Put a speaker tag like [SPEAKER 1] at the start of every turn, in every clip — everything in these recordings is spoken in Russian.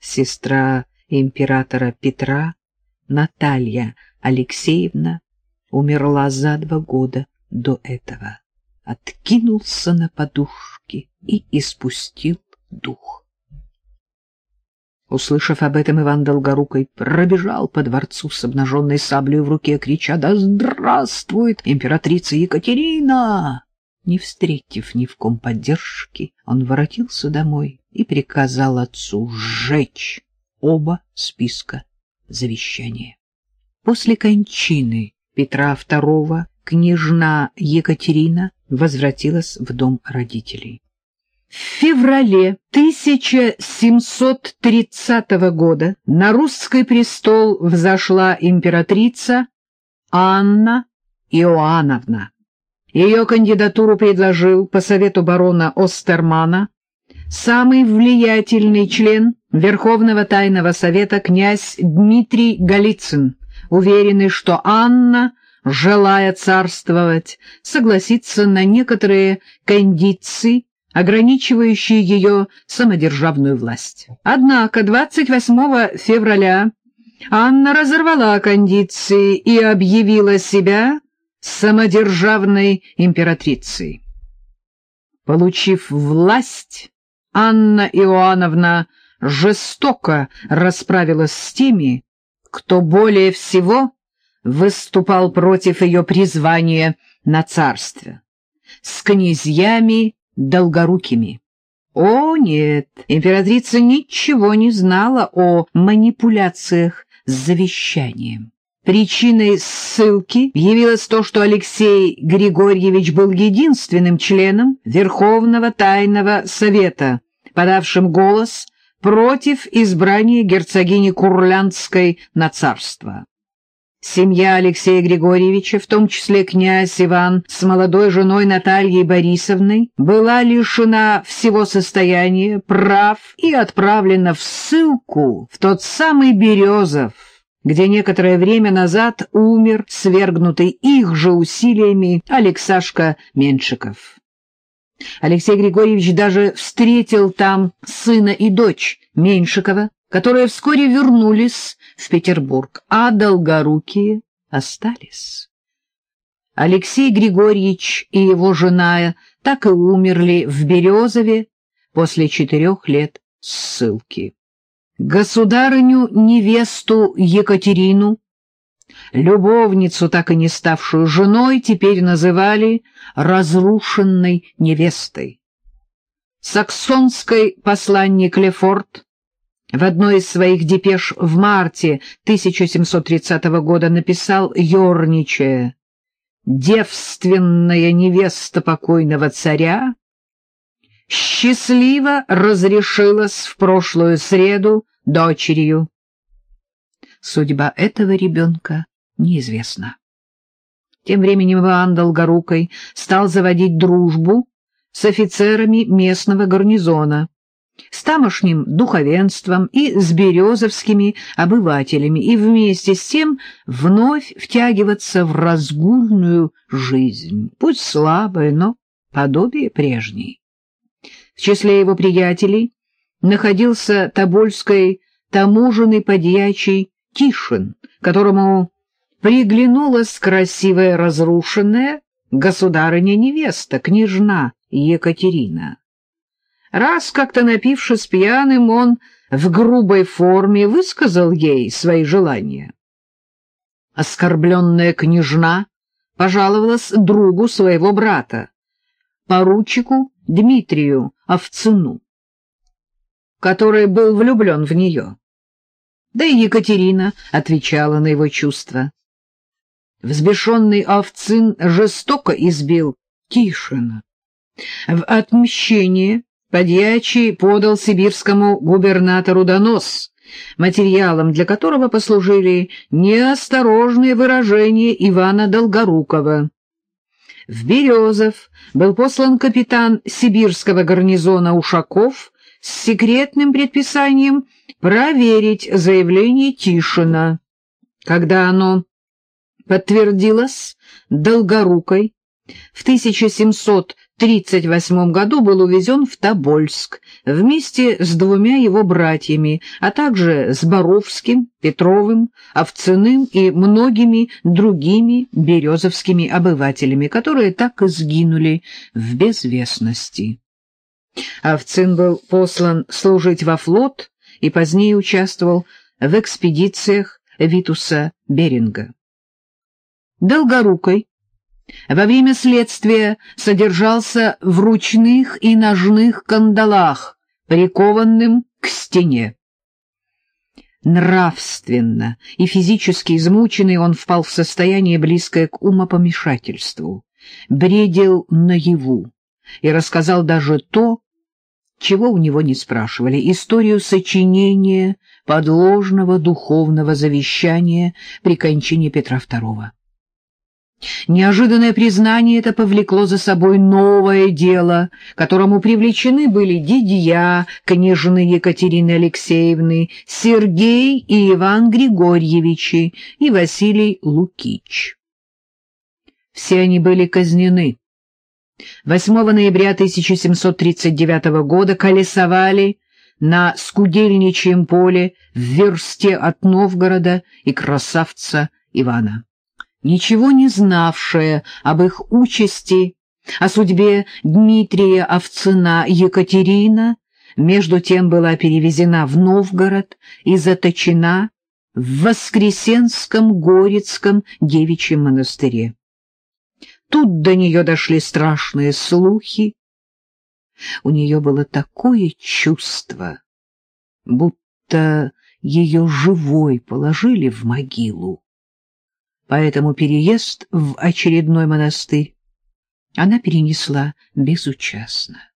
[SPEAKER 1] сестра императора Петра, Наталья Алексеевна, умерла за два года до этого. Откинулся на подушки и испустил дух. Услышав об этом, Иван Долгорукой пробежал по дворцу с обнаженной саблей в руке, крича «Да здравствует императрица Екатерина!» Не встретив ни в ком поддержки, он воротился домой и приказал отцу сжечь оба списка завещания. После кончины Петра II княжна Екатерина возвратилась в дом родителей. В феврале 1730 года на русский престол взошла императрица Анна Иоанновна. Ее кандидатуру предложил по совету барона Остермана самый влиятельный член Верховного Тайного Совета князь Дмитрий Голицын, уверенный, что Анна, желая царствовать, согласится на некоторые кондиции, ограничивающие ее самодержавную власть. Однако 28 февраля Анна разорвала кондиции и объявила себя самодержавной императрицей. Получив власть, Анна Иоанновна жестоко расправилась с теми, кто более всего выступал против ее призвания на царстве, с князьями долгорукими. О, нет, императрица ничего не знала о манипуляциях с завещанием. Причиной ссылки явилось то, что Алексей Григорьевич был единственным членом Верховного Тайного Совета, подавшим голос против избрания герцогини Курлянской на царство. Семья Алексея Григорьевича, в том числе князь Иван с молодой женой Натальей Борисовной, была лишена всего состояния, прав и отправлена в ссылку в тот самый Березов, где некоторое время назад умер, свергнутый их же усилиями, Алексашка Меншиков. Алексей Григорьевич даже встретил там сына и дочь Меньшикова, которые вскоре вернулись в Петербург, а долгорукие остались. Алексей Григорьевич и его жена так и умерли в Березове после четырех лет ссылки. Государыню-невесту Екатерину, любовницу, так и не ставшую женой, теперь называли разрушенной невестой. Саксонский посланник Лефорт в одной из своих депеш в марте 1730 года написал Йорничая «Девственная невеста покойного царя счастливо разрешилась в прошлую среду дочерью. Судьба этого ребенка неизвестна. Тем временем Иван Долгорукой стал заводить дружбу с офицерами местного гарнизона, с тамошним духовенством и с березовскими обывателями, и вместе с тем вновь втягиваться в разгульную жизнь, пусть слабое, но подобие прежней. В числе его приятелей находился тобольской таможенный подьячий Тишин, которому приглянулась красивая разрушенная государыня-невеста, княжна Екатерина. Раз как-то напившись пьяным, он в грубой форме высказал ей свои желания. Оскорбленная княжна пожаловалась другу своего брата, поручику Дмитрию Овцину который был влюблен в нее. Да и Екатерина отвечала на его чувства. Взбешенный овцин жестоко избил Тишина. В отмщение подьячий подал сибирскому губернатору донос, материалом для которого послужили неосторожные выражения Ивана Долгорукова. В Березов был послан капитан сибирского гарнизона Ушаков с секретным предписанием проверить заявление Тишина. Когда оно подтвердилось Долгорукой, в 1731 1938 году был увезен в Тобольск вместе с двумя его братьями, а также с Боровским, Петровым, Овцыным и многими другими березовскими обывателями, которые так и сгинули в безвестности. Овцин был послан служить во флот и позднее участвовал в экспедициях Витуса Беринга. Долгорукой во время следствия содержался в ручных и ножных кандалах, прикованным к стене. Нравственно и физически измученный он впал в состояние, близкое к умопомешательству, бредил наяву и рассказал даже то, чего у него не спрашивали, историю сочинения подложного духовного завещания при кончине Петра II. Неожиданное признание это повлекло за собой новое дело, которому привлечены были дядья княжны Екатерины Алексеевны, Сергей и Иван Григорьевичи и Василий Лукич. Все они были казнены. 8 ноября 1739 года колесовали на Скудельничьем поле в версте от Новгорода и красавца Ивана ничего не знавшая об их участи, о судьбе Дмитрия Овцина Екатерина, между тем была перевезена в Новгород и заточена в Воскресенском Горецком девичьем монастыре. Тут до нее дошли страшные слухи. У нее было такое чувство, будто ее живой положили в могилу поэтому переезд в очередной монастырь она перенесла безучастно.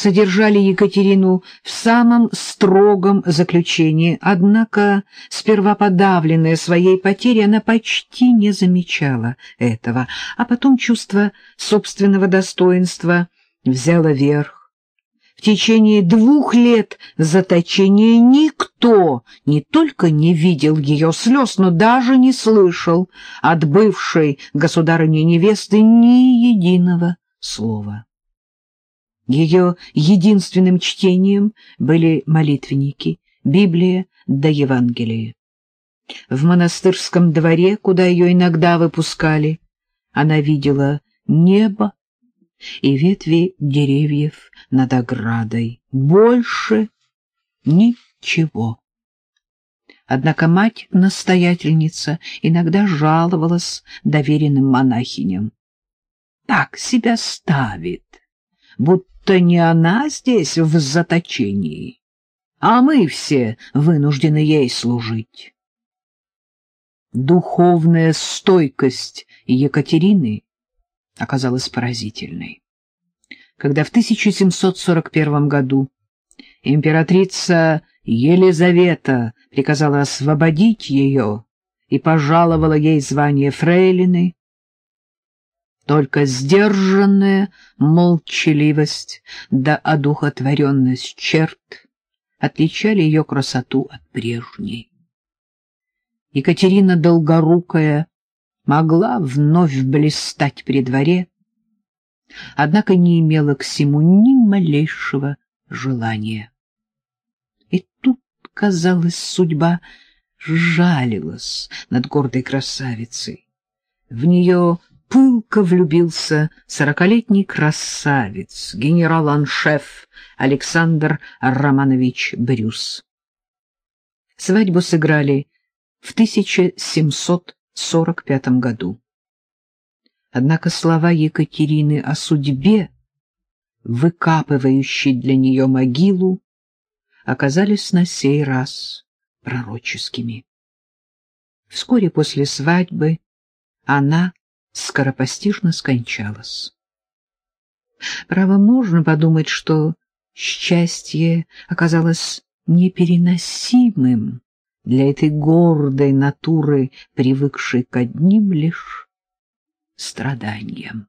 [SPEAKER 1] Содержали Екатерину в самом строгом заключении, однако, сперва подавленная своей потерей, она почти не замечала этого, а потом чувство собственного достоинства взяло верх, в течение двух лет заточения никто не только не видел ее слез, но даже не слышал от бывшей государыни-невесты ни единого слова. Ее единственным чтением были молитвенники, Библия да Евангелие. В монастырском дворе, куда ее иногда выпускали, она видела небо и ветви деревьев над оградой. Больше ничего. Однако мать-настоятельница иногда жаловалась доверенным монахиням. Так себя ставит, будто не она здесь в заточении, а мы все вынуждены ей служить. Духовная стойкость Екатерины оказалась поразительной. Когда в 1741 году императрица Елизавета приказала освободить ее и пожаловала ей звание фрейлины, только сдержанная молчаливость да одухотворенность черт отличали ее красоту от прежней. Екатерина Долгорукая могла вновь блистать при дворе, однако не имела к всему ни малейшего желания. И тут, казалось, судьба жалилась над гордой красавицей. В нее пылко влюбился сорокалетний красавец, генерал-аншеф Александр Романович Брюс. Свадьбу сыграли в 1700 1945 году. Однако слова Екатерины о судьбе, выкапывающей для нее могилу, оказались на сей раз пророческими. Вскоре после свадьбы она скоропостижно скончалась. Право, можно подумать, что счастье оказалось непереносимым для этой гордой натуры, привыкшей к одним лишь страданиям.